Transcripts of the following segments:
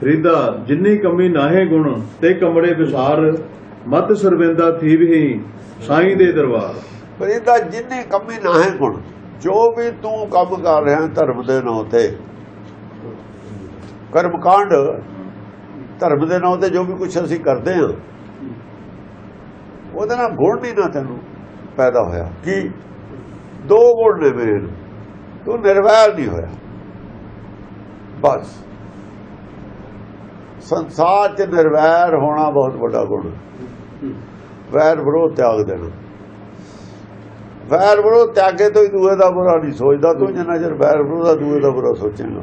ਫਰੀਦਾ ਜਿੰਨੀ ਕਮੀ ਨਾਹੇ ਗੁਣ, ਤੇ ਕਮੜੇ ਵਿਸਾਰ, ਮਤ ਸਰਵਿੰਦਾ ਥੀਵਹੀ ਸਾਈਂ ਦੇ ਦਰਬਾਰ। ਪਰ ਇਹਦਾ ਜਿੰਨੇ ਕੰਮੀ ਗੁਣ, ਜੋ ਵੀ ਤੂੰ ਕੰਮ ਕਰ ਰਿਹਾ, ਧਰਮ ਦੇ ਨਾਂ ਤੇ ਕਰਮ ਕਾਂਡ ਧਰਮ ਦੇ ਨਾਂ ਤੇ ਜੋ ਵੀ ਕੁਝ ਅਸੀਂ ਕਰਦੇ ਹਾਂ, ਉਹਦੇ ਨਾਲ ਗੁਣ ਨਹੀਂ ਨਾ ਤੈਨੂੰ ਪੈਦਾ ਹੋਇਆ। ਕਿ? ਦੋ ਗੁਣ ਨੇ ਮੇਰੇ ਨੂੰ। ਤੂੰ ਨਿਰਵੈਰ ਨਹੀਂ ਹੋਇਆ। ਬਸ। ਸੰਸਾਰ 'ਚ ਨਿਰਵੈਰ ਹੋਣਾ ਬਹੁਤ ਵੱਡਾ ਗੁਣ। ਵੈਰ ਵਿਰੋਧ ਤਿਆਗ ਦੇਣਾ। ਵੈਰ ਵਿਰੋਧ ਤਿਆਗੇ ਤੋਂ ਹੀ ਦੂਏ ਦਾ ਬੁਰਾ ਨਹੀਂ ਸੋਚਦਾ। ਤੂੰ ਜਿੰਨਾ ਚਿਰ ਵੈਰ ਵਿਰੋਧ ਦਾ ਦੂਏ ਦਾ ਬੁਰਾ ਸੋਚੇਗਾ।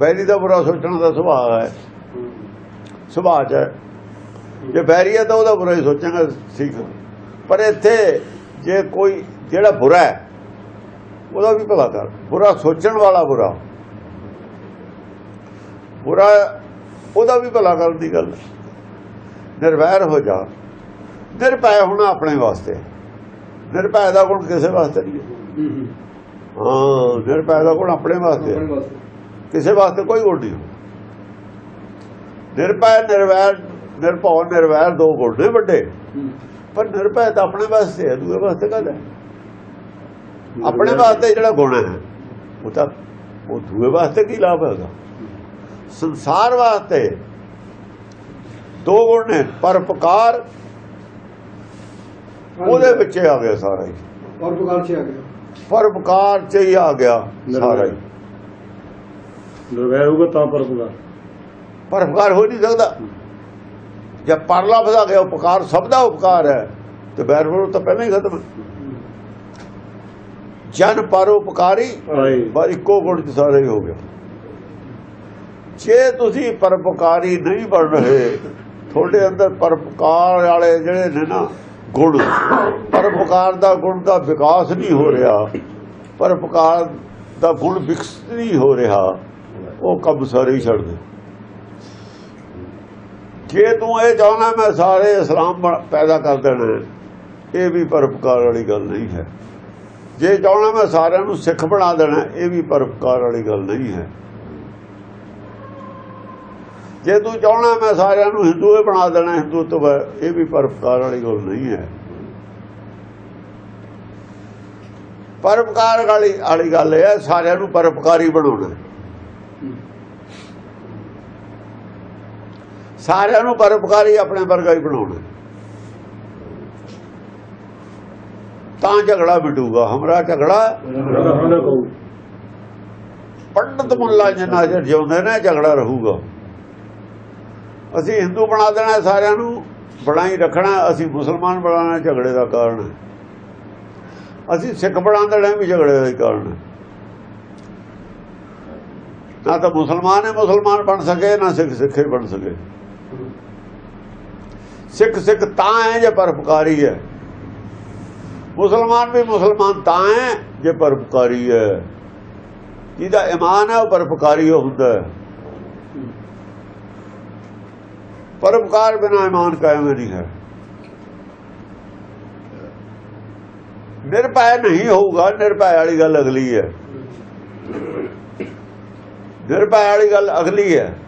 ਬੈਰੀ ਦਾ ਬੁਰਾ ਸੋਚਣ ਦਾ ਸੁਭਾਅ ਹੈ। ਸੁਭਾਅ 'ਚ ਹੈ। ਜੇ ਬੈਰੀ ਹੈ ਤਾਂ ਉਹਦਾ ਬੁਰਾ ਹੀ ਸੋਚੇਗਾ, ਠੀਕ ਪਰ ਇੱਥੇ ਜੇ ਕੋਈ ਜਿਹੜਾ ਬੁਰਾ ਹੈ, ਉਹਦਾ ਵੀ ਭਲਾ ਕਰ। ਬੁਰਾ ਸੋਚਣ ਵਾਲਾ ਬੁਰਾ। ਬੁਰਾ ਉਹਦਾ ਵੀ ਭਲਾ ਕਰਨ ਦੀ ਗੱਲ ਹੈ। ਨਿਰਵੈਰ ਹੋ ਜਾ। ਨਿਰਭੈ ਹੋਣਾ ਆਪਣੇ ਵਾਸਤੇ। ਨਿਰਭੈ ਦਾ ਗੁਣ ਕਿਸੇ ਵਾਸਤੇ ਨਹੀਂ ਹੈ। ਹਾਂ ਨਿਰਭੈ ਦਾ ਗੁਣ ਆਪਣੇ ਵਾਸਤੇ ਹੈ। ਕਿਸੇ ਵਾਸਤੇ ਕੋਈ ਗੁਣ ਨਹੀਂ। ਨਿਰਭੈ ਨਿਰਵੈਰ ਨਿਰਭਉ ਨਿਰਵੈਰ ਦੋ ਗੁਣ ਨੇ ਵੱਡੇ। ਪਰ ਨਿਰਭੈ ਤਾਂ ਆਪਣੇ ਵਾਸਤੇ ਹੈ ਦੂਏ ਵਾਸਤੇ ਕਾਹਦਾ ਹੈ? ਆਪਣੇ ਵਾਸਤੇ। ਜਿਹੜਾ ਗੁਣ ਹੈ ਉਹ ਤਾਂ ਉਹ ਦੂਏ ਵਾਸਤੇ ਕੀ ਲਾਭ ਹੈਗਾ ਸੰਸਾਰ ਵਾਸਤੇ ਦੋ ਗੁਣ ਨੇ ਪਰਪਕਾਰ ਉਹਦੇ ਵਿੱਚ ਆ ਗਿਆ ਸਾਰਾ ਹੀ। ਔਰ ਪ੍ਰਕਾਰ ਚ ਆ ਗਿਆ। ਪਰਪਕਾਰ ਚ ਹੀ ਆ ਗਿਆ ਸਾਰਾ ਹੀ। ਨਿਰਵੈਰ ਹੋਊਗਾ ਤਾਂ ਪਰਪਕਾਰ ਪਰਪਕਾਰ ਹੋ ਨਹੀਂ ਸਕਦਾ। ਜਦ ਪਰਲਾ ਫਸਾ ਗਿਆ ਉਪਕਾਰ ਸਭ ਦਾ ਉਪਕਾਰ ਹੈ। ਤੇ ਬੈਰ ਵਿਰੋਧ ਤਾਂ ਪਹਿਲਾਂ ਹੀ ਖਤਮ। ਜਨ ਪਰਉਪਕਾਰੀ ਆਏ। ਬਸ ਇੱਕੋ ਗੁਣ ਚ ਸਾਰੇ ਹੀ ਹੋ ਗਿਆ ਜੇ ਤੁਸੀਂ ਪਰਪਕਾਰੀ ਨਹੀਂ ਬਣ ਰਹੇ, ਤੁਹਾਡੇ ਅੰਦਰ ਪਰਪਕਾਰ ਵਾਲੇ ਜਿਹੜੇ ਨੇ ਨਾ, ਗੁਣ। ਪਰਪਕਾਰ ਦਾ ਗੁਣ ਦਾ ਵਿਕਾਸ ਨਹੀਂ ਹੋ ਰਿਹਾ। ਪਰਪਕਾਰ ਦਾ ਗੁਣ ਵਿਕਸਿਤ ਨਹੀਂ ਹੋ ਰਿਹਾ। ਉਹ ਕੰਮ ਸਾਰੇ ਹੀ ਛੱਡ ਦੇ। ਜੇ ਤੂੰ ਇਹ ਚਾਹਣਾ ਮੈਂ ਸਾਰੇ ਇਸਲਾਮ ਬਣ- ਪੈਦਾ ਕਰ ਦੇਣਾ ਇਹ ਵੀ ਪਰਪਕਾਰ ਵਾਲੀ ਗੱਲ ਨਹੀਂ ਹੈ। ਜੇ ਚਾਹਣਾ ਮੈਂ ਸਾਰਿਆਂ ਨੂੰ ਸਿੱਖ ਬਣਾ ਦੇਣਾ, ਇਹ ਵੀ ਪਰਪਕਾਰ ਵਾਲੀ ਗੱਲ ਨਹੀਂ ਹੈ। ਜੇ ਤੂੰ ਚਾਹਣਾ ਮੈਂ ਸਾਰਿਆਂ ਨੂੰ ਹਿੰਦੂ ਹੀ ਬਣਾ ਦੇਣਾ ਹਿੰਦੂਤਵ ਹੈ, ਇਹ ਵੀ ਪਰਪਕਾਰ ਵਾਲੀ ਗੱਲ ਨਹੀਂ ਹੈ। ਪਰਪਕਾਰ ਵਾਲੀ ਵਾਲੀ ਗੱਲ ਇਹ ਹੈ ਸਾਰਿਆਂ ਨੂੰ ਪਰਪਕਾਰੀ ਬਣਾਉਣਾ ਸਾਰਿਆਂ ਨੂੰ ਪਰਪਕਾਰੀ ਆਪਣੇ ਵਰਗਾ ਹੀ ਬਣਾਉਣਾ ਤਾਂ ਝਗੜਾ ਮਿਟੂਗਾ ਹਮਰਾ ਝਗੜਾ ਹੁੰਦਾ ਪੰਡਤ ਮੁੱਲਾ ਜਿੰਨਾ ਚਿਰ ਜਿਉਂਦੇ ਨੇ ਝਗੜਾ ਰਹੂਗਾ। ਅਸੀਂ ਹਿੰਦੂ ਬਣਾ ਦੇਣਾ ਸਾਰਿਆਂ ਨੂੰ ਬਣਾਈ ਰੱਖਣਾ, ਅਸੀਂ ਮੁਸਲਮਾਨ ਬਣਾਉਣਾ ਝਗੜੇ ਦਾ ਕਾਰਨ ਹੈ। ਅਸੀਂ ਸਿੱਖ ਬਣਾ ਦੇਣਾ ਵੀ ਝਗੜੇ ਦਾ ਕਾਰਨ ਹੈ। ਨਾ ਤਾਂ ਮੁਸਲਮਾਨ ਹੈ, ਮੁਸਲਮਾਨ ਬਣ ਸਕੇ, ਨਾ ਸਿੱਖ ਸਿੱਖੇ ਬਣ ਸਕੇ। ਸਿੱਖ ਸਿੱਖ ਤਾਂ ਹੈ ਜੇ ਪਰਪਕਾਰੀ ਹੈ। ਮੁਸਲਮਾਨ ਵੀ ਮੁਸਲਮਾਨ ਤਾਂ ਹੈ ਜੇ ਪਰਪਕਾਰੀ ਹੈ। ਜਿਹਦਾ ਇਮਾਨ ਹੈ, ਉਹ ਪਰਪਕਾਰੀ ਉਹ ਹੁੰਦਾ ਹੈ। ਪਰਪਕਾਰ ਬਿਨਾ ਇਮਾਨ ਕਾਇਮ ਨਹੀਂ ਹੈ। ਨਿਰਭੈ ਨਹੀਂ ਹੋਊਗਾ, ਨਿਰਭੈ ਵਾਲੀ ਗੱਲ ਅਗਲੀ ਹੈ। ਨਿਰਭੈ ਵਾਲੀ ਗੱਲ ਅਗਲੀ ਹੈ।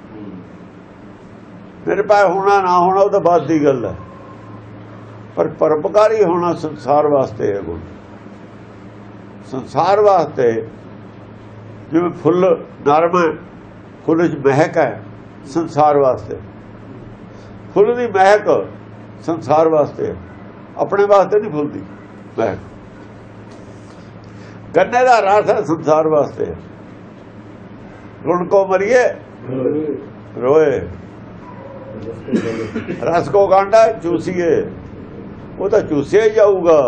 ਨਿਰਭੈ ਹੋਣਾ ਨਾ ਹੋਣਾ ਉਹ ਤਾਂ ਬਾਅਦ ਦੀ ਗੱਲ ਹੈ। ਪਰ ਪਰਪਕਾਰੀ ਹੋਣਾ ਸੰਸਾਰ ਵਾਸਤੇ ਹੈ ਗੁਣ। ਸੰਸਾਰ ਵਾਸਤੇ ਜਿਵੇਂ ਫੁੱਲ ਨਰਮ ਹੈ ਫੁੱਲ 'ਚ ਮਹਿਕ ਹੈ, ਸੰਸਾਰ ਵਾਸਤੇ। ਫੁੱਲ ਦੀ ਮਹਿਕ ਸੰਸਾਰ ਵਾਸਤੇ। ਆਪਣੇ ਵਾਸਤੇ ਨਹੀਂ ਫੁੱਲ ਦੀ ਮਹਿਕ। ਗੰਨੇ ਦਾ ਰਸ ਹੈ ਸੰਸਾਰ ਵਾਸਤੇ। ਹੈ ਕੋ ਮਰੀਏ? ਰੋਏ। ਰਸ ਕੋ ਗਾਂਡਾ ਚੂਸੀਏ। ਉਹ ਤਾਂ ਚੂਸਿਆ ਜਾਊਗਾ।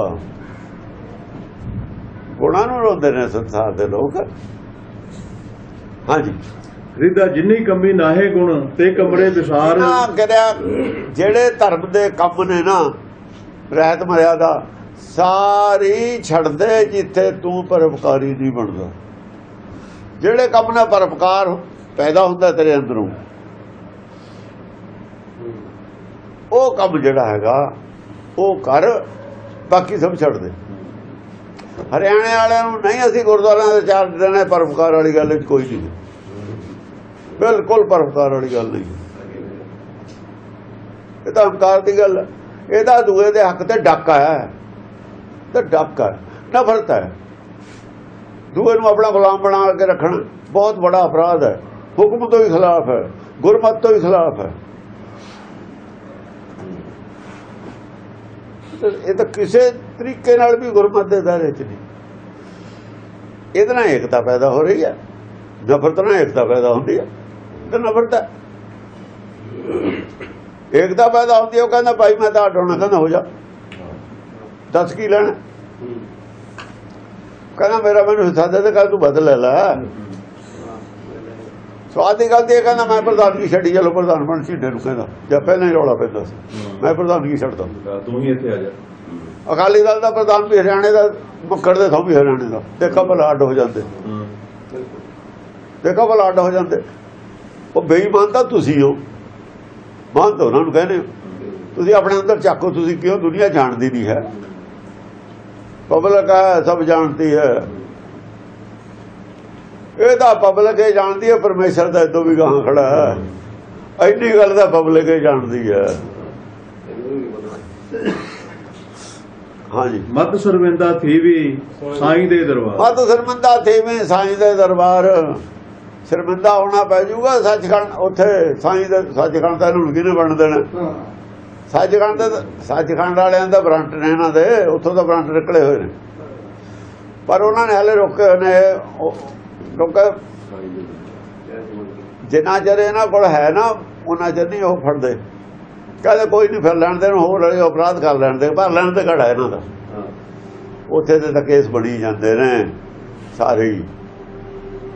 ਗੁਣਾਂ ਨੂੰ ਰੋਂਦੇ ਨੇ ਸੰਸਾਰ ਦੇ ਲੋਕ। ਹਾਂਜੀ। ਫਰੀਦਾ ਜਿੰਨੀ ਕਮੀ ਨਾਹੇ ਗੁਣ ਤੇ ਕਮੜੇ ਵਿਸਾਰ। ਨਾ ਕਰਿਆ, ਜਿਹੜੇ ਧਰਮ ਦੇ ਕੰਮ ਨੇ ਨਾ, ਰਹਿਤ ਮਰਿਆਦਾ ਸਾਰੀ ਛੱਡਦੇ ਜਿੱਥੇ ਤੂੰ ਪਰਉਪਕਾਰੀ ਨਹੀਂ ਬਣਦਾ। ਜਿਹੜੇ ਕੰਮ ਨਾਲ ਪਰਉਪਕਾਰ ਪੈਦਾ ਹੁੰਦਾ ਤੇਰੇ ਅੰਦਰੋਂ, ਉਹ ਕੰਮ ਜਿਹੜਾ ਹੈਗਾ, ਉਹ ਕਰ, ਬਾਕੀ ਸਭ ਛੱਡ ਦੇ ਹਰਿਆਣੇ ਵਾਲਿਆਂ ਨੂੰ ਨਹੀਂ ਅਸੀਂ ਗੁਰਦੁਆਰਿਆਂ ਦੇ ਚਾਰ ਦਿਨ ਪਰਉਪਕਾਰ ਵਾਲੀ ਗੱਲ ਵਿੱਚ ਕੋਈ ਨਹੀਂ। ਬਿਲਕੁਲ ਪਰਪਕਾਰ ਵਾਲੀ ਗੱਲ ਨਹੀਂ। ਇਹ ਤਾਂ ਹੰਕਾਰ ਦੀ ਗੱਲ ਹੈ। ਇਹਦਾ ਦੂਏ ਦੇ ਹੱਕ ਤੇ ਡੱਕ ਹੈ। ਤੇ ਡੱਕ ਹੈ ਨਫ਼ਰਤ ਹੈ। ਦੂਏ ਨੂੰ ਆਪਣਾ ਗੁਲਾਮ ਬਣਾ ਕੇ ਰੱਖਣਾ ਬਹੁਤ ਬੜਾ ਅਪਰਾਧ ਹੈ। ਹੁਕਮ ਤੋਂ ਹੀ ਖਿਲਾਫ ਹੈ। ਗੁਰਮਤ ਤੋਂ ਹੀ ਖਿਲਾਫ ਹੈ। ਇਹ ਤਾਂ ਕਿਸੇ ਤਰੀਕੇ ਨਾਲ ਵੀ ਗੁਰਮਤ ਦੇ ਦਾਇਰੇ 'ਚ ਨਹੀਂ। ਇਹਦੇ ਨਾਲ ਏਕਤਾ ਪੈਦਾ ਹੋ ਰਹੀ ਹੈ। ਨਫ਼ਰਤ ਨਾਲ ਏਕਤਾ ਪੈਦਾ ਹੁੰਦੀ ਹੈ। ਤੇ ਨਫ਼ਰਤ ਹੈ। ਏਕਤਾ ਪੈਦਾ ਹੁੰਦੀ ਉਹ ਕਹਿੰਦਾ ਭਾਈ ਮੈਂ ਤਾਂ ਅੱਡੋਣਾ ਕਹਿੰਦਾ ਹੋ ਜਾ। ਦੱਸ ਕੀ ਲੈਣਾ? ਕਹਿੰਦਾ ਮੇਰਾ ਮੈਨੂੰ ਹਿੱਸਾ ਦੇ ਦੇ ਕੱਲ ਤੂੰ ਬਦਲ ਲੈ ਸਵਾਦ ਦੀ ਗੱਲ ਤੇ ਕਹਿੰਦਾ ਮੈਂ ਪ੍ਰਧਾਨਗੀ ਛੱਡੀ ਚਲੋ ਪ੍ਰਧਾਨ ਬਣ ਛਿੱਡੇ ਨੂੰ ਕਹਿੰਦਾ। ਜਾਂ ਪਹਿਲਾਂ ਹੀ ਰੌਲਾ ਪੈਂਦਾ ਸੀ ਮੈਂ ਪ੍ਰਧਾਨਗੀ ਛੱਡਦਾ। ਤੂੰ ਹੀ ਇੱਥੇ ਆ ਜਾ। ਅਕਾਲੀ ਦਲ ਦਾ ਪ੍ਰਧਾਨ ਵੀ ਹਰਿਆਣੇ ਦਾ ਮੁੱਕੜ ਦੇ ਥਾਂ ਵੀ ਹਰਿਆਣੇ ਦਾ। ਦੇਖਾ ਭਲਾ ਅੱਡ ਹੋ ਜਾਂਦੇ। ਦੇਖਾ ਭਲਾ ਅੱਡ ਹੋ ਜਾਂਦੇ। ਉਹ ਬੇਈਮਾਨ ਤਾਂ ਤੁਸੀਂ ਹੋ। ਮਾਨ ਤਾਂ ਉਹਨਾਂ ਨੂੰ ਕਹਿੰਦੇ ਤੁਸੀਂ ਆਪਣੇ ਅੰਦਰ ਚੱਕੋ ਤੁਸੀਂ ਕਿਉਂ? ਦੁਨੀਆ ਜਾਣਦੀ ਨਹੀਂ ਹੈ। ਪਬਲਿਕ ਹੈ ਸਭ ਜਾਣਦੀ ਹੈ। ਇਹ ਤਾਂ ਪਬਲਿਕ ਇਹ ਜਾਣਦੀ ਹੈ ਪਰਮੇਸ਼ਰ ਦਾ ਇਦੋਂ ਵੀ ਗਾਹਾਂ ਖੜਾ ਹੈ। ਇੰਨੀ ਗੱਲ ਦਾ ਪਬਲਿਕ ਇਹ ਜਾਣਦੀ ਹੈ। ਹਾਂਜੀ। ਮਤ ਸਰਵਿੰਦਾ ਥੀ ਵੀ ਸਾਈਂ ਦੇ ਦਰਬਾਰ। ਮਤ ਸਰਮੰਦਾ ਥੇਵੇਂ ਸਾਈਂ ਦੇ ਦਰਬਾਰ। ਸ਼ਰਮਿੰਦਾ ਹੋਣਾ ਪੈ ਜਾਊਗਾ ਸੱਚਖੰਡ ਉੱਥੇ ਸਾਈਂ ਦੇ ਸੱਚਖੰਡ ਤਾਂ ਇਹਨੂੰ ਕਿਹਨੇ ਬਣ ਦੇਣਾ? ਸੱਚਖੰਡ ਦੇ ਸੱਚਖੰਡ ਵਾਲਿਆਂ ਦਾ ਬ੍ਰਾਂਟ ਨੇ ਇਹਨਾਂ ਦੇ ਉੱਥੋਂ ਦਾ ਬ੍ਰਾਂਟ ਨਿਕਲੇ ਹੋਏ ਨੇ। ਪਰ ਉਹਨਾਂ ਨੇ ਹਲੇ ਰੋਕੇ ਨੇ ਕਿਉਂਕਿ ਜਿੰਨਾ ਚਿਰ ਇਹਨਾਂ ਕੋਲ ਹੈ ਨਾ ਉਹਨਾਂ ਚਿਰ ਨਹੀਂ ਉਹ ਫੜਦੇ। ਕਹਿੰਦੇ ਕੋਈ ਨਹੀਂ ਫਿਰ ਲੈਣ ਦੇਣ ਹੋਰ ਵਾਲੇ ਅਪਰਾਧ ਕਰ ਲੈਣ ਦੇ ਪਰ ਲੈਣ ਤੇ ਘੜਾ ਇਹਨਾਂ ਦਾ? ਉੱਥੇ ਤੇ ਤਾਂ ਕੇਸ ਬਣੀ ਜਾਂਦੇ ਨੇ ਸਾਰੇ ਹੀ।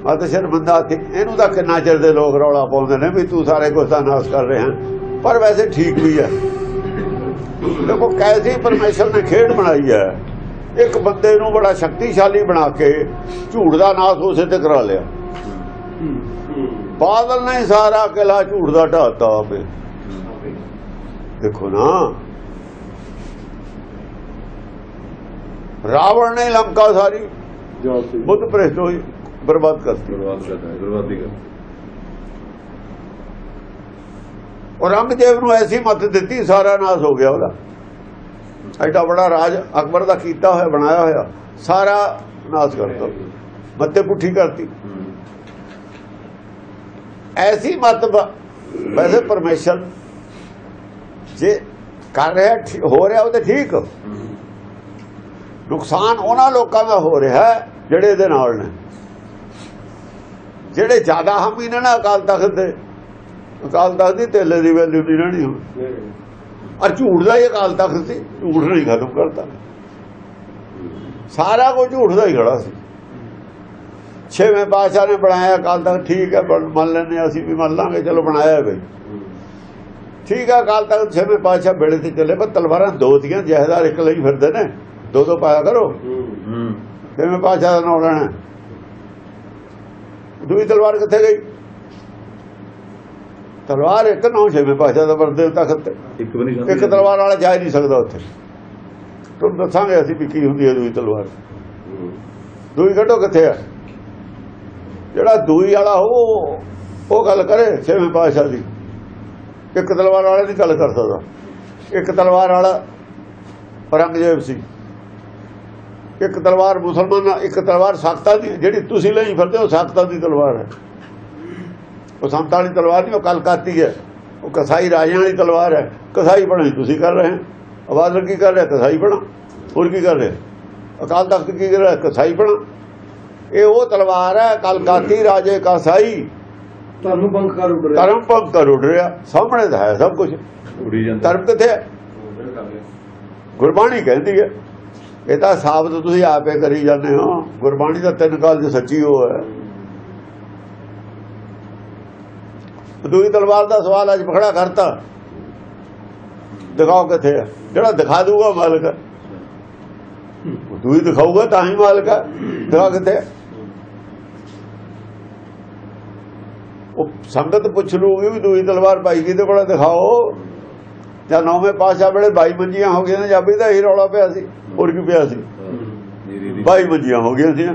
ਤਾਂ ਸ਼ਰਮਿੰਦਾ ਤੇ ਇਹਨੂੰ ਤਾਂ ਕਿੰਨਾ ਚਿਰ ਦੇ ਲੋਕ ਰੌਲਾ ਪਾਉਂਦੇ ਨੇ ਵੀ ਤੂੰ ਸਾਰੇ ਕੁਝ ਦਾ ਨਾਸ ਕਰ ਰਿਹਾ। ਪਰ ਵੈਸੇ ਠੀਕ ਵੀ ਹੈ। ਦੇਖੋ ਕੈਸੀ ਪਰਮੇਸ਼ਰ ਨੇ ਖੇਡ ਬਣਾਈ ਹੈ। ਇੱਕ ਬੰਦੇ ਨੂੰ ਬੜਾ ਸ਼ਕਤੀਸ਼ਾਲੀ ਬਣਾ ਕੇ ਝੂਠ ਦਾ ਨਾਸ ਉਸੇ ਤੇ ਕਰਾ ਲਿਆ। ਬਾਦਲ ਨੇ ਸਾਰਾ ਕਿਲਾ ਝੂਠ ਦਾ ਢਾਤਾ ਆਪੇ। ਦੇਖੋ ਨਾ। ਰਾਵਣ ਨੇ ਲੰਕਾ ਸਾਰੀ। ਬੁੱਧ ਪ੍ਰੇਸ਼ਟ ਹੋਈ। ਬਰਬਾਦ ਕਰਤੀ। ਬਰਬਾਦ ਕਰਦਾ ਬਰਬਾਦੀ ਕਰ ਔਰੰਗਜ਼ੇਬ ਨੂੰ ਐਸੀ ਮੱਤ ਦਿੱਤੀ ਸਾਰਾ ਨਾਸ ਹੋ ਗਿਆ ਉਹਦਾ। ਐਡਾ ਬੜਾ ਰਾਜ ਅਕਬਰ ਦਾ ਕੀਤਾ ਹੋਇਆ ਬਣਾਇਆ ਹੋਇਆ ਸਾਰਾ ਨਾਸ ਕਰਤਾ ਮੱਤੇ ਪੁੱਠੀ ਕਰਤੀ। ਐਸੀ ਮੱਤ ਵੈਸੇ ਪਰਮੇਸ਼ਰ ਜੇ ਕਰ ਰਿਹਾ ਹੋ ਰਿਹਾ ਉਹ ਤੇ ਠੀਕ। ਨੁਕਸਾਨ ਉਹਨਾਂ ਲੋਕਾਂ ਦਾ ਹੋ ਰਿਹਾ ਜਿਹੜੇ ਇਹਦੇ ਨਾਲ ਨੇ। ਜਿਹੜੇ ਜ਼ਿਆਦਾ ਹਾਮੀ ਨੇ ਨਾ ਅਕਾਲ ਤਖਤ ਦੇ ਅਕਾਲ ਤਖਤ ਦੀ ਤੇਲੇ ਦੀ ਵੈਲਿਊ ਨਹੀਂ ਰਹਿਣੀ ਹੁਣ। ਔਰ ਝੂਠ ਦਾ ਹੀ ਅਕਾਲ ਤਖਤ ਸੀ ਝੂਠ ਨਹੀਂ ਖਤਮ ਕਰਤਾ। ਸਾਰਾ ਕੁਝ ਝੂਠ ਦਾ ਹੀ ਖੜਾ ਸੀ। ਛੇਵੇਂ ਪਾਤਸ਼ਾਹ ਨੇ ਬਣਾਇਆ ਅਕਾਲ ਤਖਤ ਠੀਕ ਹੈ ਮੰਨ ਹਾਂ, ਅਸੀਂ ਵੀ ਮੰਨ ਲਾਂਗੇ ਚਲੋ ਬਣਾਇਆ ਹੈ ਬਈ। ਠੀਕ ਹੈ ਅਕਾਲ ਤਖਤ ਛੇਵੇਂ ਪਾਤਸ਼ਾਹ ਬੇੜੇ ਤੇ ਚੱਲੇ ਪਰ ਤਲਵਾਰਾਂ ਦੋ ਦੀਆਂ ਜਹਦਾਰ ਇੱਕ ਲਈ ਫਿਰਦੇ ਨੇ। ਦੋ ਦੋ ਪਾਇਆ ਕਰੋ। ਛੇਵੇਂ ਪਾਤਸ਼ਾਹ ਦਾ ਨਾਮ ਲੈਣਾ। ਦੂਜੀ ਤਲਵਾਰ ਕਿੱਥੇ ਗਈ? ਤਲਵਾਰ ਇੱਕ ਨੌ ਛੇਵੇਂ ਪਾਤਸ਼ਾਹ ਦਾ ਵਰਦੇ ਤਖਤ ਇੱਕ ਵੀ ਨਹੀਂ ਇੱਕ ਤਲਵਾਰ ਵਾਲਾ ਜਾ ਨਹੀਂ ਸਕਦਾ ਉੱਥੇ। ਤੁਹਾਨੂੰ ਦੱਸਾਂਗੇ ਅਸੀਂ ਵੀ ਕੀ ਹੁੰਦੀ ਹੈ ਦੂਈ ਤਲਵਾਰ। ਦੂਈ ਕੱਢੋ ਕਿੱਥੇ ਆ? ਜਿਹੜਾ ਦੂਈ ਵਾਲਾ ਉਹ ਉਹ ਗੱਲ ਕਰੇ ਛੇਵੇਂ ਪਾਤਸ਼ਾਹ ਦੀ। ਇੱਕ ਤਲਵਾਰ ਵਾਲੇ ਦੀ ਗੱਲ ਕਰ ਸਕਦਾ। ਇੱਕ ਤਲਵਾਰ ਵਾਲਾ ਔਰੰਗਜ਼ੇਬ ਸੀ। ਇੱਕ ਤਲਵਾਰ ਮੁਸਲਮਾਨ ਇੱਕ ਤਲਵਾਰ ਸਾਖਤਾਂ ਦੀ ਜਿਹੜੀ ਤੁਸੀਂ ਲਈ ਫਿਰਦੇ ਹੋ ਸਾਖਤਾਂ ਦੀ ਤਲਵਾਰ ਹੈ। ਉਹ ਸੰਤਾਂ ਵਾਲੀ ਤਲਵਾਰ ਨਹੀਂ ਉਹ ਕਲਕਾਤੀ ਹੈ। ਉਹ ਕਸਾਈ ਰਾਜਿਆਂ ਵਾਲੀ ਤਲਵਾਰ ਹੈ। ਕਸਾਈ ਬਣੀ ਤੁਸੀਂ ਕਰ ਰਹੇ ਹੋ। ਆਵਾਜ਼ ਕੀ ਕਰ ਰਿਹਾ ਕਸਾਈ ਬਣਾ। ਹੋਰ ਕੀ ਕਰ ਰਿਹਾ? ਅਕਾਲ ਤਖਤ ਕੀ ਕਰ ਰਿਹਾ? ਕਸਾਈ ਬਣਾ। ਇਹ ਉਹ ਤਲਵਾਰ ਹੈ ਕਲਕਾਤੀ ਰਾਜੇ ਕਸਾਈ। ਤੁਹਾਨੂੰ ਬੰਕ ਕਰ ਉੱਡ ਰਿਹਾ। ਧਰਮ ਭੰਗ ਕਰ ਉੱਡ ਰਿਹਾ। ਸਾਹਮਣੇ ਤਾਂ ਹੈ ਸਭ ਕੁਝ ਉੜੀ ਜਾਂਦਾ। ਧਰਮ ਕਿੱਥੇ ਹੈ? ਗੁਰਬਾਣੀ ਕਹਿੰਦੀ ਹੈ। ਇਹ ਤਾਂ ਸਾਬਤ ਤੁਸੀਂ ਆਪੇ ਕਰੀ ਜਾਂਦੇ ਹੋ। ਗੁਰਬਾਣੀ ਦਾ ਤਿੰਨ ਕਾਲ ਦੀ ਸੱਚੀ ਉਹ ਹੈ। ਦੂਈ ਤਲਵਾਰ ਦਾ ਸਵਾਲ ਅੱਜ ਪਖੜਾ ਕਰਤਾ। ਦਿਖਾਓ ਕਿੱਥੇ ਹੈ ਜਿਹੜਾ ਦਿਖਾ ਦੂਗਾ ਮਾਲਕ। ਦੂਈ ਦਿਖਾਊਗਾ ਤਾਂ ਹੀ ਮਾਲਕ ਹੈ ਦਿਖਾ ਕਿੱਥੇ ਉਹ ਸੰਗਤ ਪੁੱਛ ਲੂਗੀ ਵੀ ਦੂਈ ਤਲਵਾਰ ਭਾਈ ਕਿਹਦੇ ਕੋਲ ਦਿਖਾਓ। ਜਾਂ ਨੌਵੇਂ ਪਾਸ਼ਾ ਵੇਲੇ ਬਾਈ ਮੰਜੀਆਂ ਹੋ ਗਈਆਂ ਨੇ ਜਾਬੀ ਦਾ ਹੀ ਰੌਲਾ ਪਿਆ ਸੀ। ਹੋਰ ਕੀ ਪਿਆ ਸੀ? 22 ਮੰਜੀਆਂ ਹੋ ਗਈਆਂ ਸੀ।